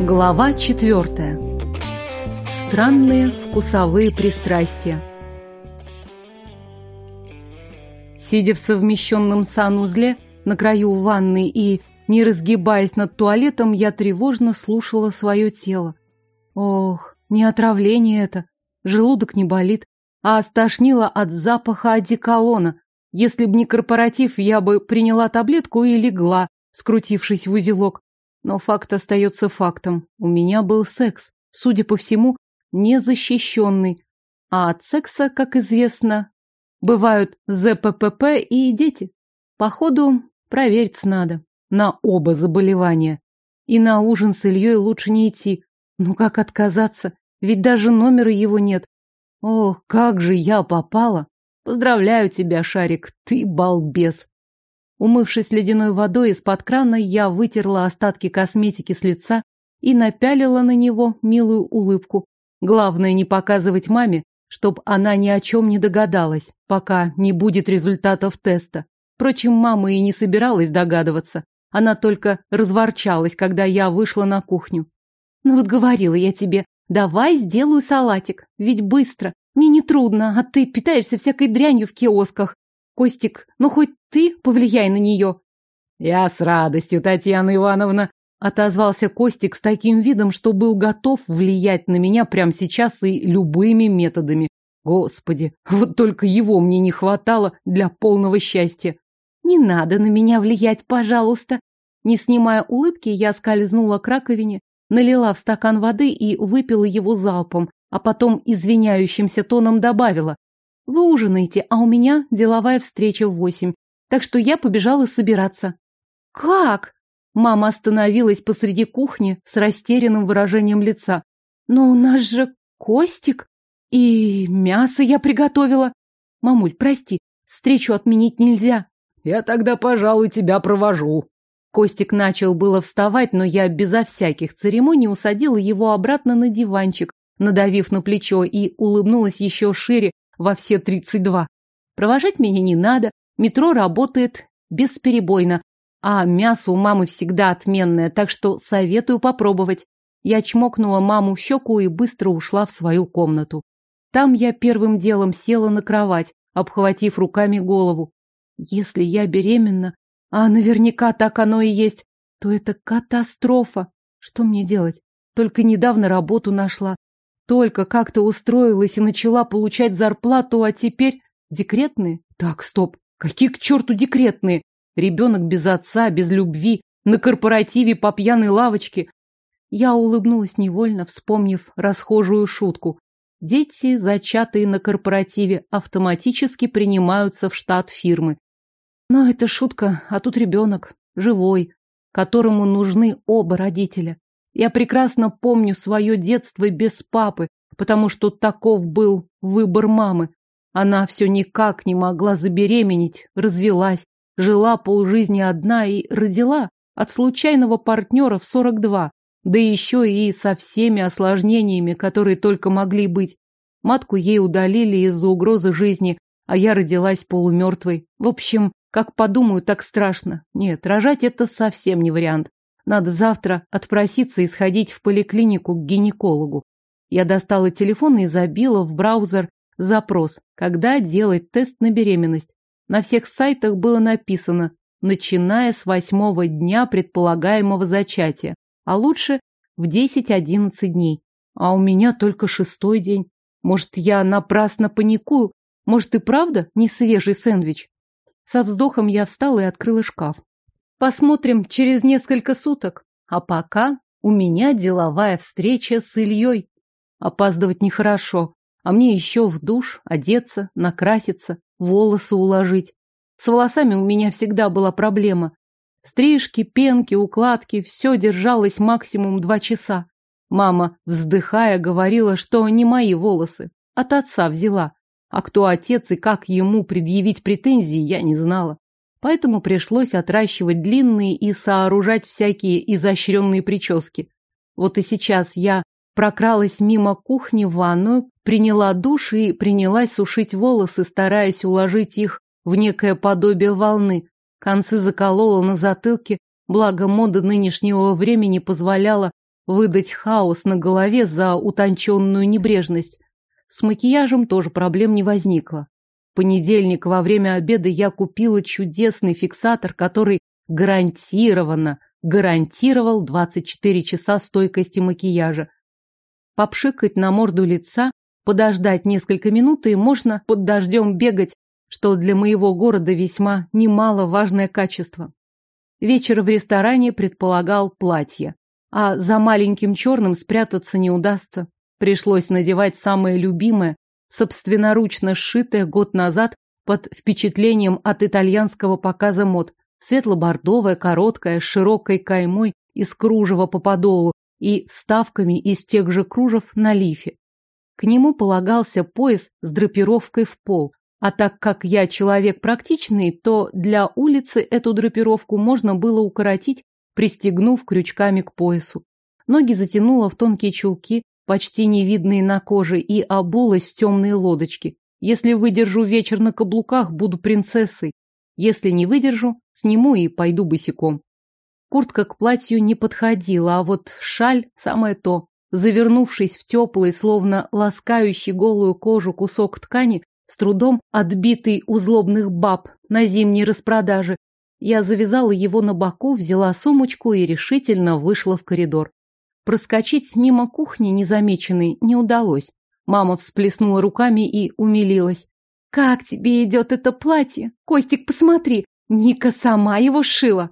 Глава четвертая. Странные вкусовые пристрастия. Сидя в совмещенном санузле на краю ванны и не разгибаясь над туалетом, я тревожно слушала свое тело. Ох, не отравление это. Желудок не болит, а стошнило от запаха одеколона. Если б не корпоратив, я бы приняла таблетку и легла, скрутившись в узелок. Но факт остается фактом. У меня был секс, судя по всему, незащищенный. А от секса, как известно, бывают ЗППП и дети. Походу, проверить надо. На оба заболевания. И на ужин с Ильей лучше не идти. Ну как отказаться? Ведь даже номера его нет. Ох, как же я попала! Поздравляю тебя, Шарик, ты балбес. Умывшись ледяной водой из-под крана, я вытерла остатки косметики с лица и напялила на него милую улыбку. Главное не показывать маме, чтоб она ни о чем не догадалась, пока не будет результатов теста. Впрочем, мама и не собиралась догадываться. Она только разворчалась, когда я вышла на кухню. Ну вот говорила я тебе, давай сделаю салатик, ведь быстро. Мне не трудно, а ты питаешься всякой дрянью в киосках. Костик, ну хоть ты повлияй на нее. Я с радостью, Татьяна Ивановна, отозвался Костик с таким видом, что был готов влиять на меня прямо сейчас и любыми методами. Господи, вот только его мне не хватало для полного счастья. Не надо на меня влиять, пожалуйста. Не снимая улыбки, я скользнула к раковине, налила в стакан воды и выпила его залпом, а потом извиняющимся тоном добавила. Вы ужинаете, а у меня деловая встреча в восемь. Так что я побежала собираться. Как? Мама остановилась посреди кухни с растерянным выражением лица. Но у нас же Костик. И мясо я приготовила. Мамуль, прости, встречу отменить нельзя. Я тогда, пожалуй, тебя провожу. Костик начал было вставать, но я безо всяких церемоний усадила его обратно на диванчик, надавив на плечо, и улыбнулась еще шире, во все 32. Провожать меня не надо, метро работает бесперебойно, а мясо у мамы всегда отменное, так что советую попробовать. Я чмокнула маму в щеку и быстро ушла в свою комнату. Там я первым делом села на кровать, обхватив руками голову. Если я беременна, а наверняка так оно и есть, то это катастрофа. Что мне делать? Только недавно работу нашла. Только как-то устроилась и начала получать зарплату, а теперь декретные? Так, стоп. Какие к черту декретные? Ребенок без отца, без любви, на корпоративе по пьяной лавочке. Я улыбнулась невольно, вспомнив расхожую шутку. Дети, зачатые на корпоративе, автоматически принимаются в штат фирмы. Но это шутка, а тут ребенок, живой, которому нужны оба родителя. Я прекрасно помню свое детство без папы, потому что таков был выбор мамы. Она все никак не могла забеременеть, развелась, жила полжизни одна и родила от случайного партнера в 42, да еще и со всеми осложнениями, которые только могли быть. Матку ей удалили из-за угрозы жизни, а я родилась полумертвой. В общем, как подумаю, так страшно. Нет, рожать это совсем не вариант. Надо завтра отпроситься и сходить в поликлинику к гинекологу. Я достала телефон и забила в браузер запрос, когда делать тест на беременность. На всех сайтах было написано, начиная с восьмого дня предполагаемого зачатия, а лучше в 10-11 дней. А у меня только шестой день. Может, я напрасно паникую? Может, и правда не свежий сэндвич? Со вздохом я встала и открыла шкаф. Посмотрим через несколько суток. А пока у меня деловая встреча с Ильей. Опаздывать нехорошо, а мне еще в душ одеться, накраситься, волосы уложить. С волосами у меня всегда была проблема. Стрижки, пенки, укладки, все держалось максимум два часа. Мама, вздыхая, говорила, что не мои волосы. От отца взяла. А кто отец и как ему предъявить претензии, я не знала поэтому пришлось отращивать длинные и сооружать всякие изощренные прически. Вот и сейчас я прокралась мимо кухни в ванную, приняла душ и принялась сушить волосы, стараясь уложить их в некое подобие волны. Концы заколола на затылке, благо мода нынешнего времени позволяла выдать хаос на голове за утонченную небрежность. С макияжем тоже проблем не возникло. Понедельник во время обеда я купила чудесный фиксатор, который гарантированно гарантировал 24 часа стойкости макияжа. Попшикать на морду лица, подождать несколько минут, и можно под дождем бегать, что для моего города весьма немаловажное качество. Вечер в ресторане предполагал платье, а за маленьким черным спрятаться не удастся. Пришлось надевать самое любимое, собственноручно сшитое год назад под впечатлением от итальянского показа мод. Светло-бордовая, короткая, с широкой каймой из кружева по подолу и вставками из тех же кружев на лифе. К нему полагался пояс с драпировкой в пол, а так как я человек практичный, то для улицы эту драпировку можно было укоротить, пристегнув крючками к поясу. Ноги затянула в тонкие чулки, почти не видные на коже, и обулась в темные лодочки. Если выдержу вечер на каблуках, буду принцессой. Если не выдержу, сниму и пойду босиком. Куртка к платью не подходила, а вот шаль – самое то. Завернувшись в теплый, словно ласкающий голую кожу кусок ткани, с трудом отбитый у злобных баб на зимней распродаже, я завязала его на боку, взяла сумочку и решительно вышла в коридор. Проскочить мимо кухни незамеченной не удалось. Мама всплеснула руками и умилилась. «Как тебе идет это платье? Костик, посмотри, Ника сама его шила!»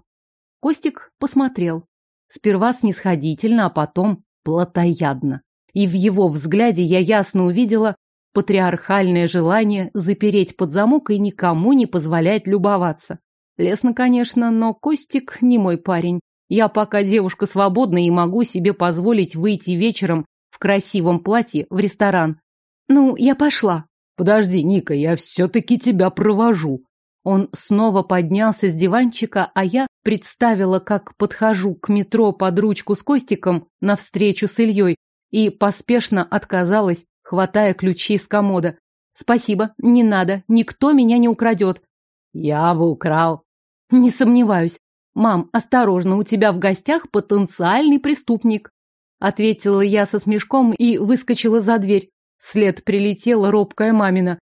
Костик посмотрел. Сперва снисходительно, а потом плотоядно. И в его взгляде я ясно увидела патриархальное желание запереть под замок и никому не позволять любоваться. Лесно, конечно, но Костик не мой парень. Я пока девушка свободна и могу себе позволить выйти вечером в красивом платье в ресторан. Ну, я пошла. Подожди, Ника, я все-таки тебя провожу. Он снова поднялся с диванчика, а я представила, как подхожу к метро под ручку с Костиком навстречу с Ильей и поспешно отказалась, хватая ключи с комода. Спасибо, не надо, никто меня не украдет. Я бы украл. Не сомневаюсь. «Мам, осторожно, у тебя в гостях потенциальный преступник», ответила я со смешком и выскочила за дверь. Вслед прилетела робкая мамина.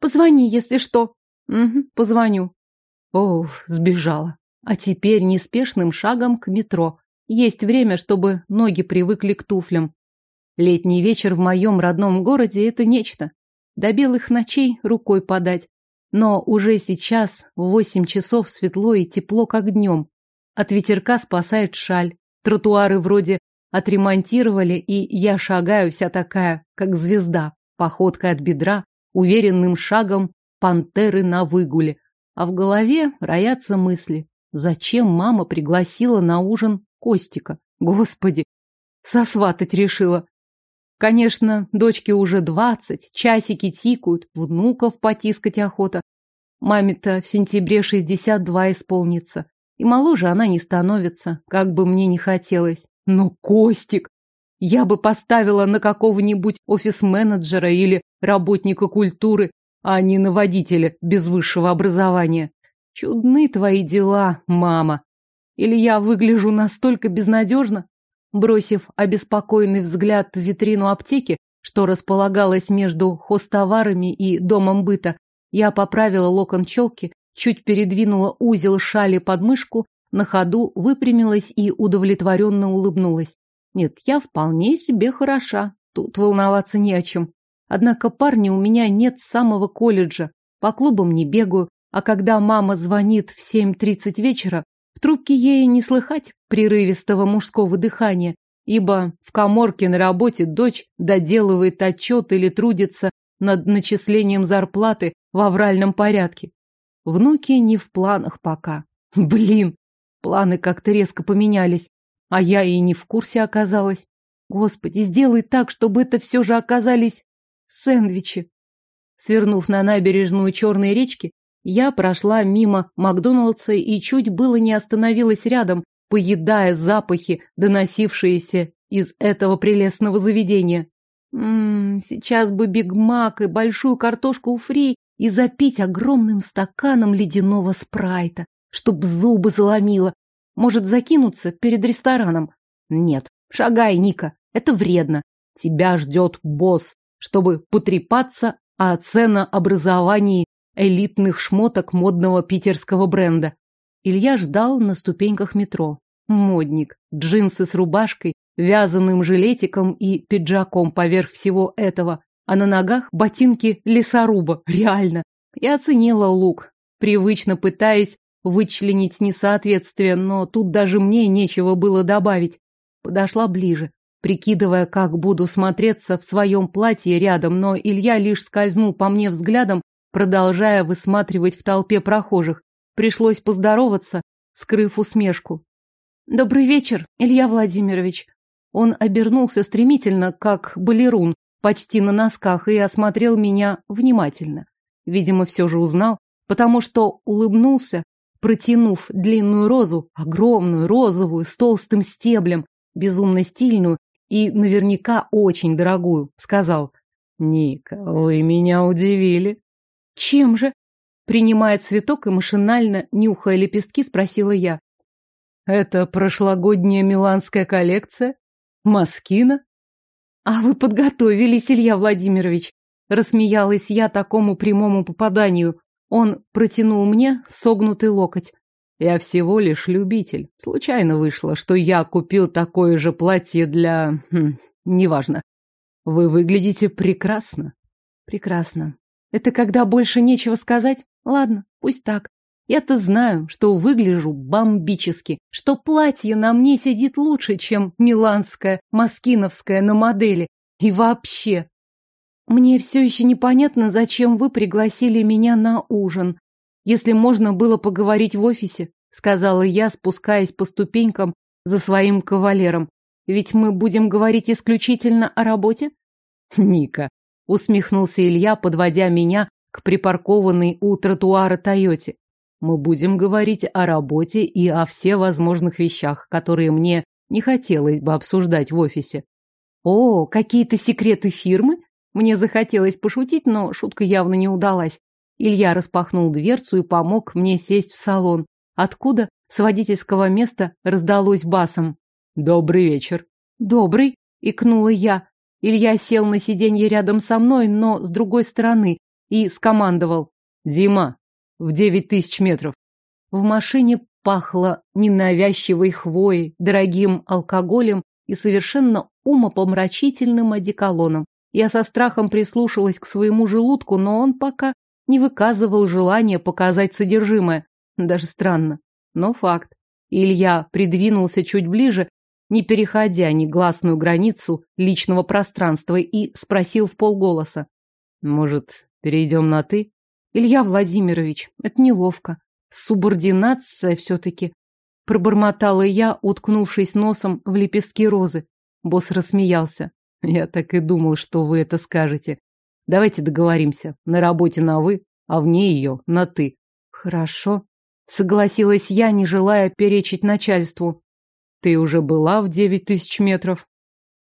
«Позвони, если что». «Угу, позвоню». Ох, сбежала. А теперь неспешным шагом к метро. Есть время, чтобы ноги привыкли к туфлям. Летний вечер в моем родном городе – это нечто. До белых ночей рукой подать. Но уже сейчас в восемь часов светло и тепло, как днем. От ветерка спасает шаль. Тротуары вроде отремонтировали, и я шагаю вся такая, как звезда, походкой от бедра, уверенным шагом пантеры на выгуле. А в голове роятся мысли. Зачем мама пригласила на ужин Костика? Господи, сосватать решила. Конечно, дочке уже двадцать, часики тикают, внуков потискать охота. Маме-то в сентябре шестьдесят два исполнится. И моложе она не становится, как бы мне ни хотелось. Но Костик! Я бы поставила на какого-нибудь офис-менеджера или работника культуры, а не на водителя без высшего образования. Чудны твои дела, мама. Или я выгляжу настолько безнадежно? Бросив обеспокоенный взгляд в витрину аптеки, что располагалась между хостоварами и домом быта, я поправила локон челки, чуть передвинула узел шали под мышку, на ходу выпрямилась и удовлетворенно улыбнулась. Нет, я вполне себе хороша, тут волноваться не о чем. Однако парня у меня нет с самого колледжа, по клубам не бегаю, а когда мама звонит в 7.30 вечера, в трубке ей не слыхать прерывистого мужского дыхания, ибо в коморке на работе дочь доделывает отчет или трудится над начислением зарплаты в авральном порядке. Внуки не в планах пока. Блин, планы как-то резко поменялись, а я и не в курсе оказалась. Господи, сделай так, чтобы это все же оказались сэндвичи. Свернув на набережную Черной речки, я прошла мимо Макдоналдса и чуть было не остановилась рядом, поедая запахи, доносившиеся из этого прелестного заведения. Ммм, сейчас бы Биг Мак и большую картошку фри и запить огромным стаканом ледяного спрайта, чтоб зубы заломило. Может, закинуться перед рестораном? Нет, Шагай, Ника, это вредно. Тебя ждет босс, чтобы потрепаться о ценообразовании элитных шмоток модного питерского бренда. Илья ждал на ступеньках метро. Модник, джинсы с рубашкой, вязаным жилетиком и пиджаком поверх всего этого, а на ногах ботинки лесоруба, реально. Я оценила лук, привычно пытаясь вычленить несоответствие, но тут даже мне нечего было добавить. Подошла ближе прикидывая, как буду смотреться в своем платье рядом, но Илья лишь скользнул по мне взглядом, продолжая высматривать в толпе прохожих. Пришлось поздороваться, скрыв усмешку. «Добрый вечер, Илья Владимирович». Он обернулся стремительно, как балерун, почти на носках, и осмотрел меня внимательно. Видимо, все же узнал, потому что улыбнулся, протянув длинную розу, огромную, розовую, с толстым стеблем, безумно стильную и наверняка очень дорогую, сказал. «Ника, вы меня удивили». «Чем же?» Принимая цветок и машинально, нюхая лепестки, спросила я. «Это прошлогодняя миланская коллекция? Маскина?» «А вы подготовились, Илья Владимирович!» Рассмеялась я такому прямому попаданию. Он протянул мне согнутый локоть. Я всего лишь любитель. Случайно вышло, что я купил такое же платье для... Хм, неважно. Вы выглядите прекрасно. Прекрасно. Это когда больше нечего сказать? Ладно, пусть так. Я-то знаю, что выгляжу бомбически, что платье на мне сидит лучше, чем миланское, маскиновское на модели. И вообще. Мне все еще непонятно, зачем вы пригласили меня на ужин если можно было поговорить в офисе, сказала я, спускаясь по ступенькам за своим кавалером. Ведь мы будем говорить исключительно о работе? Ника, усмехнулся Илья, подводя меня к припаркованной у тротуара Тойоте. Мы будем говорить о работе и о всевозможных вещах, которые мне не хотелось бы обсуждать в офисе. О, какие-то секреты фирмы? Мне захотелось пошутить, но шутка явно не удалась. Илья распахнул дверцу и помог мне сесть в салон, откуда с водительского места раздалось басом. «Добрый вечер». «Добрый», — икнула я. Илья сел на сиденье рядом со мной, но с другой стороны, и скомандовал. «Дима, в девять тысяч метров». В машине пахло ненавязчивой хвоей, дорогим алкоголем и совершенно умопомрачительным одеколоном. Я со страхом прислушалась к своему желудку, но он пока не выказывал желания показать содержимое. Даже странно, но факт. Илья придвинулся чуть ближе, не переходя негласную границу личного пространства, и спросил в полголоса. «Может, перейдем на «ты»?» «Илья Владимирович, это неловко. Субординация все-таки». Пробормотала я, уткнувшись носом в лепестки розы. Босс рассмеялся. «Я так и думал, что вы это скажете. Давайте договоримся. На работе на «вы», а вне ее на «ты». Хорошо. Согласилась я, не желая перечить начальству. Ты уже была в девять тысяч метров?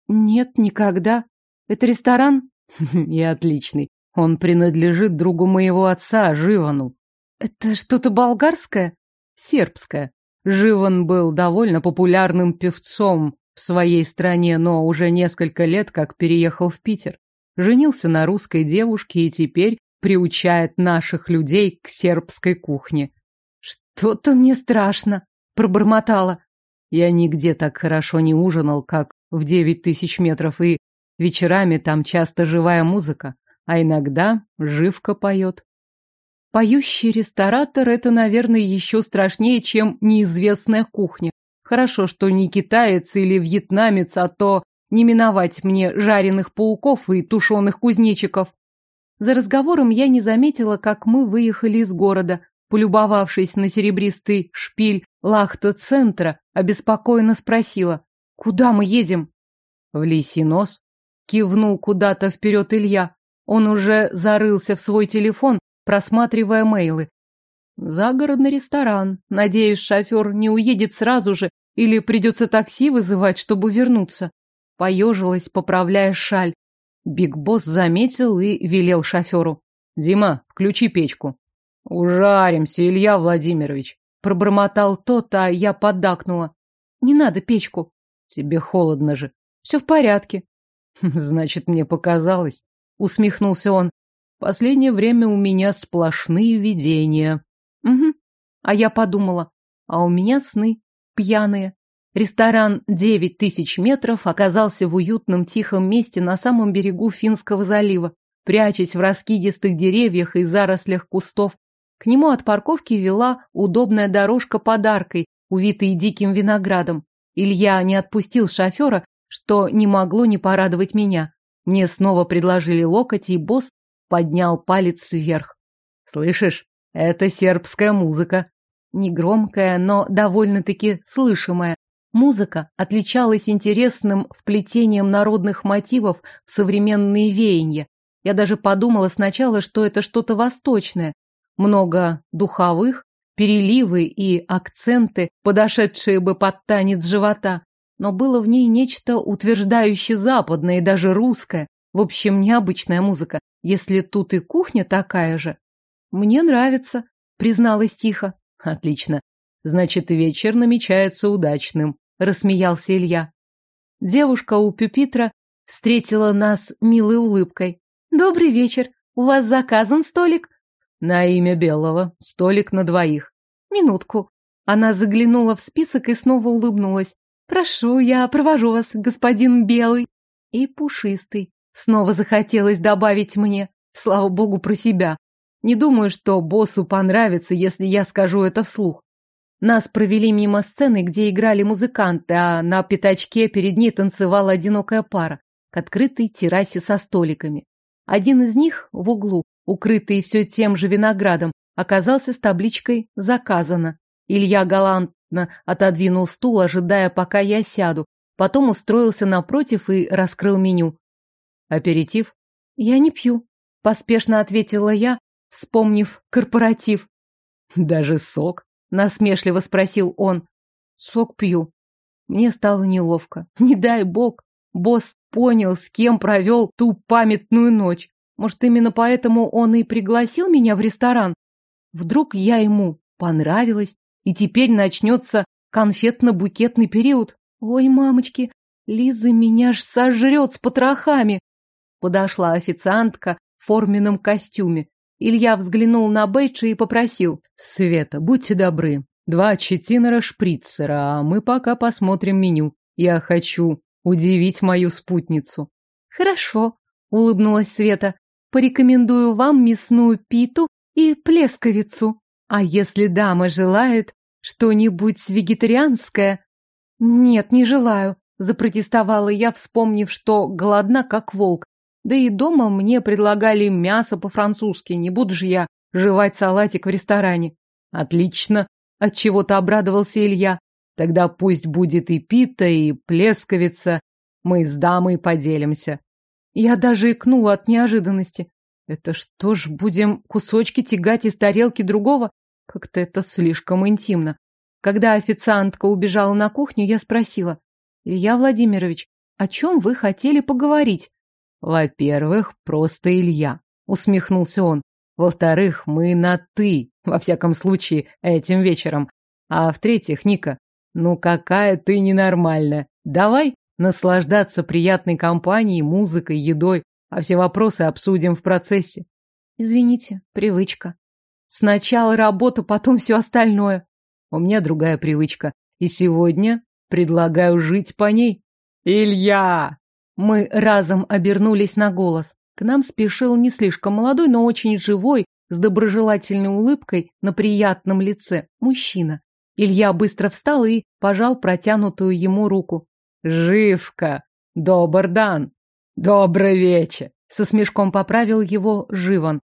Нет, никогда. Это ресторан? И отличный. Он принадлежит другу моего отца, Живану. Это что-то болгарское? Сербское. Живан был довольно популярным певцом в своей стране, но уже несколько лет как переехал в Питер женился на русской девушке и теперь приучает наших людей к сербской кухне. Что-то мне страшно, пробормотала. Я нигде так хорошо не ужинал, как в девять тысяч метров, и вечерами там часто живая музыка, а иногда живка поет. Поющий ресторатор — это, наверное, еще страшнее, чем неизвестная кухня. Хорошо, что не китаец или вьетнамец, а то не миновать мне жареных пауков и тушеных кузнечиков. За разговором я не заметила, как мы выехали из города. Полюбовавшись на серебристый шпиль лахта-центра, обеспокоенно спросила, «Куда мы едем?» «В лисий нос», — кивнул куда-то вперед Илья. Он уже зарылся в свой телефон, просматривая мейлы. «Загородный ресторан. Надеюсь, шофер не уедет сразу же или придется такси вызывать, чтобы вернуться». Поежилась, поправляя шаль. Биг Босс заметил и велел шоферу. «Дима, включи печку». «Ужаримся, Илья Владимирович», — пробормотал тот, а я поддакнула. «Не надо печку». Тебе холодно же. Все в порядке. Значит, мне показалось. Усмехнулся он. Последнее время у меня сплошные видения. Угу. А я подумала, а у меня сны пьяные. Ресторан «Девять тысяч метров» оказался в уютном тихом месте на самом берегу Финского залива, прячась в раскидистых деревьях и зарослях кустов. К нему от парковки вела удобная дорожка подаркой, увитый диким виноградом. Илья не отпустил шофера, что не могло не порадовать меня. Мне снова предложили локоть, и босс поднял палец вверх. «Слышишь, это сербская музыка». Негромкая, но довольно-таки слышимая. Музыка отличалась интересным вплетением народных мотивов в современные веяния. Я даже подумала сначала, что это что-то восточное. Много духовых, переливы и акценты, подошедшие бы под танец живота. Но было в ней нечто утверждающее западное и даже русское. В общем, необычная музыка. Если тут и кухня такая же. Мне нравится, призналась тихо. Отлично. Значит, вечер намечается удачным, рассмеялся Илья. Девушка у пюпитра встретила нас милой улыбкой. Добрый вечер. У вас заказан столик? На имя Белого. Столик на двоих. Минутку. Она заглянула в список и снова улыбнулась. Прошу, я провожу вас, господин Белый. И Пушистый. Снова захотелось добавить мне. Слава богу, про себя. Не думаю, что боссу понравится, если я скажу это вслух. Нас провели мимо сцены, где играли музыканты, а на пятачке перед ней танцевала одинокая пара к открытой террасе со столиками. Один из них в углу, укрытый все тем же виноградом, оказался с табличкой «Заказано». Илья галантно отодвинул стул, ожидая, пока я сяду, потом устроился напротив и раскрыл меню. Аперитив? Я не пью, поспешно ответила я, вспомнив корпоратив. Даже сок? Насмешливо спросил он. Сок пью. Мне стало неловко. Не дай бог. Босс понял, с кем провел ту памятную ночь. Может, именно поэтому он и пригласил меня в ресторан? Вдруг я ему понравилась, и теперь начнется конфетно-букетный период? Ой, мамочки, Лиза меня ж сожрет с потрохами. Подошла официантка в форменном костюме. Илья взглянул на Бейджа и попросил. «Света, будьте добры. Два четинера шприцера, а мы пока посмотрим меню. Я хочу удивить мою спутницу». «Хорошо», — улыбнулась Света. «Порекомендую вам мясную питу и плесковицу. А если дама желает что-нибудь вегетарианское...» «Нет, не желаю», — запротестовала я, вспомнив, что голодна, как волк. Да и дома мне предлагали мясо по-французски, не буду же я жевать салатик в ресторане. Отлично, от чего-то обрадовался Илья. Тогда пусть будет и пита, и плесковица. Мы с дамой поделимся. Я даже икнула от неожиданности. Это что ж, будем кусочки тягать из тарелки другого? Как-то это слишком интимно. Когда официантка убежала на кухню, я спросила. Илья Владимирович, о чем вы хотели поговорить? Во-первых, просто Илья, усмехнулся он. Во-вторых, мы на «ты», во всяком случае, этим вечером. А в-третьих, Ника, ну какая ты ненормальная. Давай наслаждаться приятной компанией, музыкой, едой, а все вопросы обсудим в процессе. Извините, привычка. Сначала работа, потом все остальное. У меня другая привычка. И сегодня предлагаю жить по ней. Илья! Мы разом обернулись на голос. К нам спешил не слишком молодой, но очень живой, с доброжелательной улыбкой на приятном лице мужчина. Илья быстро встал и пожал протянутую ему руку. «Живка! Добр дан! Добрый вечер!» Со смешком поправил его Живан.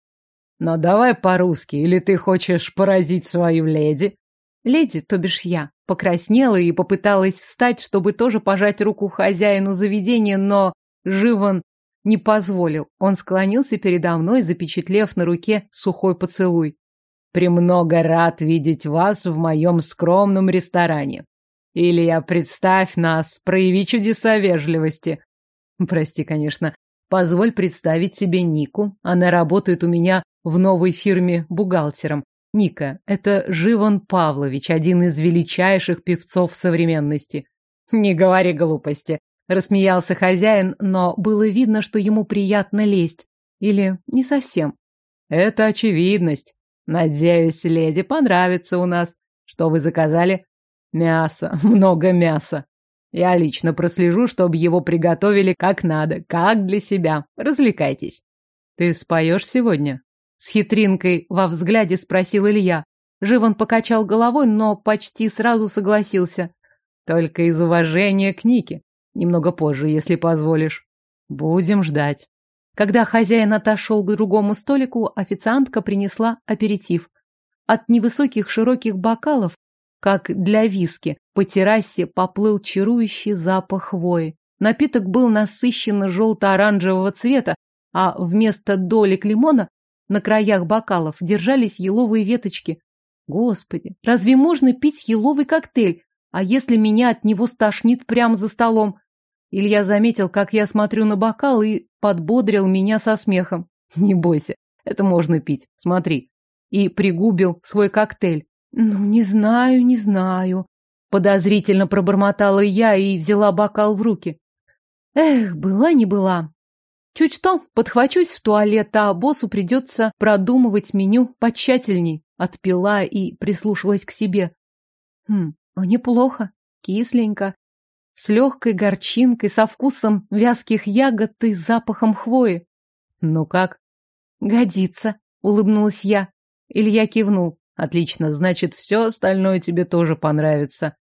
«Но давай по-русски, или ты хочешь поразить свою леди?» Леди, то бишь я, покраснела и попыталась встать, чтобы тоже пожать руку хозяину заведения, но Живан не позволил. Он склонился передо мной, запечатлев на руке сухой поцелуй. «Премного рад видеть вас в моем скромном ресторане. Илья, представь нас, прояви чудеса вежливости». «Прости, конечно. Позволь представить себе Нику. Она работает у меня в новой фирме бухгалтером. Ника, это Живан Павлович, один из величайших певцов современности. Не говори глупости, рассмеялся хозяин, но было видно, что ему приятно лезть. Или не совсем. Это очевидность. Надеюсь, леди понравится у нас. Что вы заказали? Мясо, много мяса. Я лично прослежу, чтобы его приготовили как надо, как для себя. Развлекайтесь. Ты споешь сегодня? С хитринкой во взгляде спросил Илья. Живан покачал головой, но почти сразу согласился. Только из уважения к Нике. Немного позже, если позволишь. Будем ждать. Когда хозяин отошел к другому столику, официантка принесла аперитив. От невысоких широких бокалов, как для виски, по террасе поплыл чарующий запах хвои. Напиток был насыщенно желто-оранжевого цвета, а вместо долек лимона на краях бокалов держались еловые веточки. Господи, разве можно пить еловый коктейль? А если меня от него стошнит прямо за столом? Илья заметил, как я смотрю на бокал и подбодрил меня со смехом. Не бойся, это можно пить, смотри. И пригубил свой коктейль. Ну, не знаю, не знаю. Подозрительно пробормотала я и взяла бокал в руки. Эх, была не была. Чуть что, подхвачусь в туалет, а боссу придется продумывать меню потщательней. Отпила и прислушалась к себе. Хм, а неплохо, кисленько, с легкой горчинкой, со вкусом вязких ягод и запахом хвои. Ну как? Годится, улыбнулась я. Илья кивнул. Отлично, значит, все остальное тебе тоже понравится.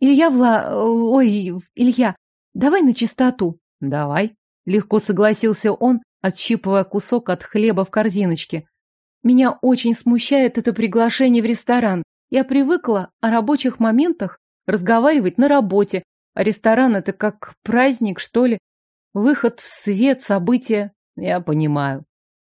Илья Вла... Ой, Илья, давай на чистоту. Давай. Легко согласился он, отщипывая кусок от хлеба в корзиночке. Меня очень смущает это приглашение в ресторан. Я привыкла о рабочих моментах разговаривать на работе, а ресторан это как праздник, что ли? Выход в свет, события. Я понимаю.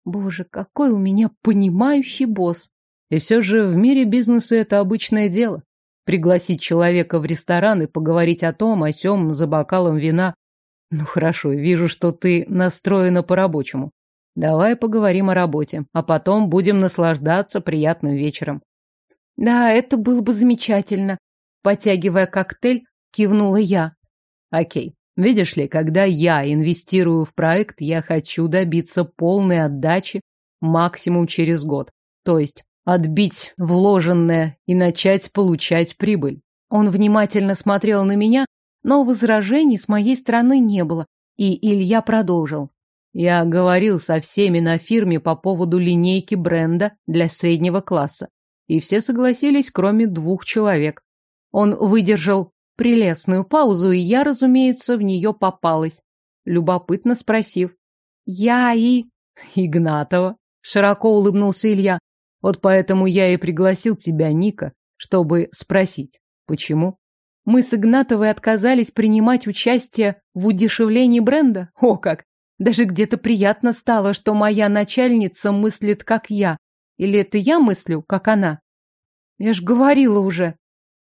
Боже, какой у меня понимающий босс. И все же в мире бизнеса это обычное дело. Пригласить человека в ресторан и поговорить о том, о сём за бокалом вина. Ну хорошо, вижу, что ты настроена по-рабочему. Давай поговорим о работе, а потом будем наслаждаться приятным вечером. Да, это было бы замечательно. Потягивая коктейль, кивнула я. Окей. Видишь ли, когда я инвестирую в проект, я хочу добиться полной отдачи максимум через год. То есть отбить вложенное и начать получать прибыль. Он внимательно смотрел на меня, но возражений с моей стороны не было, и Илья продолжил. Я говорил со всеми на фирме по поводу линейки бренда для среднего класса, и все согласились, кроме двух человек. Он выдержал прелестную паузу, и я, разумеется, в нее попалась, любопытно спросив. «Я и...» «Игнатова», — широко улыбнулся Илья. «Вот поэтому я и пригласил тебя, Ника, чтобы спросить, почему?» Мы с Игнатовой отказались принимать участие в удешевлении бренда? О как! Даже где-то приятно стало, что моя начальница мыслит, как я. Или это я мыслю, как она? Я ж говорила уже.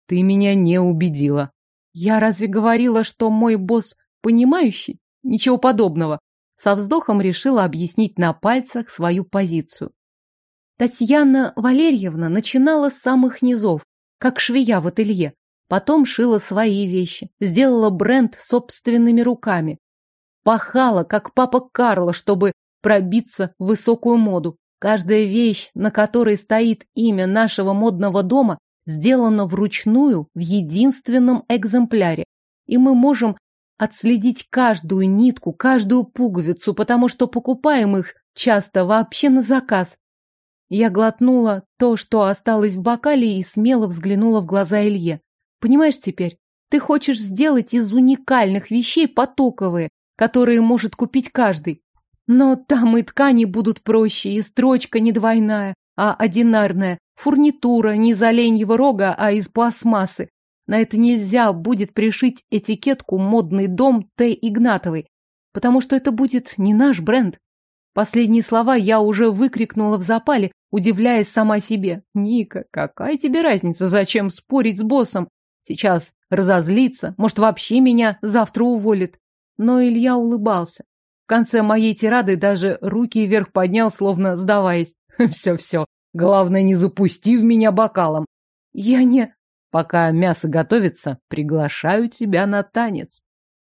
Ты меня не убедила. Я разве говорила, что мой босс понимающий? Ничего подобного. Со вздохом решила объяснить на пальцах свою позицию. Татьяна Валерьевна начинала с самых низов, как швея в ателье. Потом шила свои вещи, сделала бренд собственными руками. Пахала, как папа Карло, чтобы пробиться в высокую моду. Каждая вещь, на которой стоит имя нашего модного дома, сделано вручную в единственном экземпляре. И мы можем отследить каждую нитку, каждую пуговицу, потому что покупаем их часто вообще на заказ. Я глотнула то, что осталось в бокале, и смело взглянула в глаза Илье. Понимаешь теперь, ты хочешь сделать из уникальных вещей потоковые, которые может купить каждый. Но там и ткани будут проще, и строчка не двойная, а одинарная, Фурнитура не из оленьего рога, а из пластмассы. На это нельзя будет пришить этикетку «Модный дом Т. Игнатовой», потому что это будет не наш бренд. Последние слова я уже выкрикнула в запале, удивляясь сама себе. «Ника, какая тебе разница? Зачем спорить с боссом? Сейчас разозлится, может, вообще меня завтра уволит». Но Илья улыбался. В конце моей тирады даже руки вверх поднял, словно сдаваясь. «Все-все, Главное, не запусти в меня бокалом. Я не... Пока мясо готовится, приглашаю тебя на танец.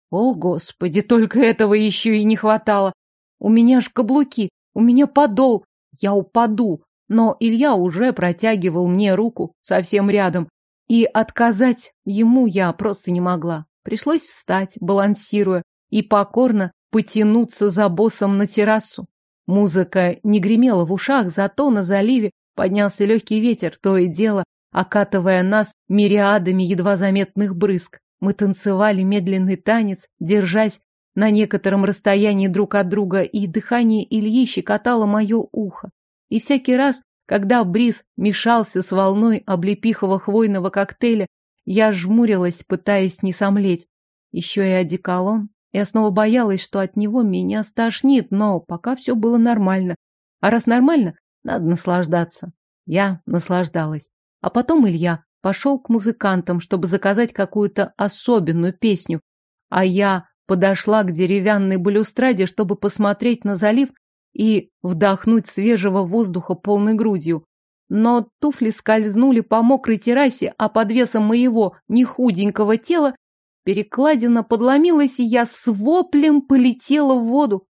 О, господи, только этого еще и не хватало. У меня ж каблуки, у меня подол, я упаду. Но Илья уже протягивал мне руку совсем рядом, и отказать ему я просто не могла. Пришлось встать, балансируя, и покорно потянуться за боссом на террасу. Музыка не гремела в ушах, зато на заливе поднялся легкий ветер, то и дело, окатывая нас мириадами едва заметных брызг. Мы танцевали медленный танец, держась на некотором расстоянии друг от друга, и дыхание Ильи щекотало мое ухо. И всякий раз, когда бриз мешался с волной облепихового хвойного коктейля, я жмурилась, пытаясь не сомлеть. Еще и одеколон. Я снова боялась, что от него меня стошнит, но пока все было нормально. А раз нормально, надо наслаждаться. Я наслаждалась. А потом Илья пошел к музыкантам, чтобы заказать какую-то особенную песню. А я подошла к деревянной балюстраде, чтобы посмотреть на залив и вдохнуть свежего воздуха полной грудью. Но туфли скользнули по мокрой террасе, а под весом моего нехуденького тела перекладина подломилась, и я с воплем полетела в воду.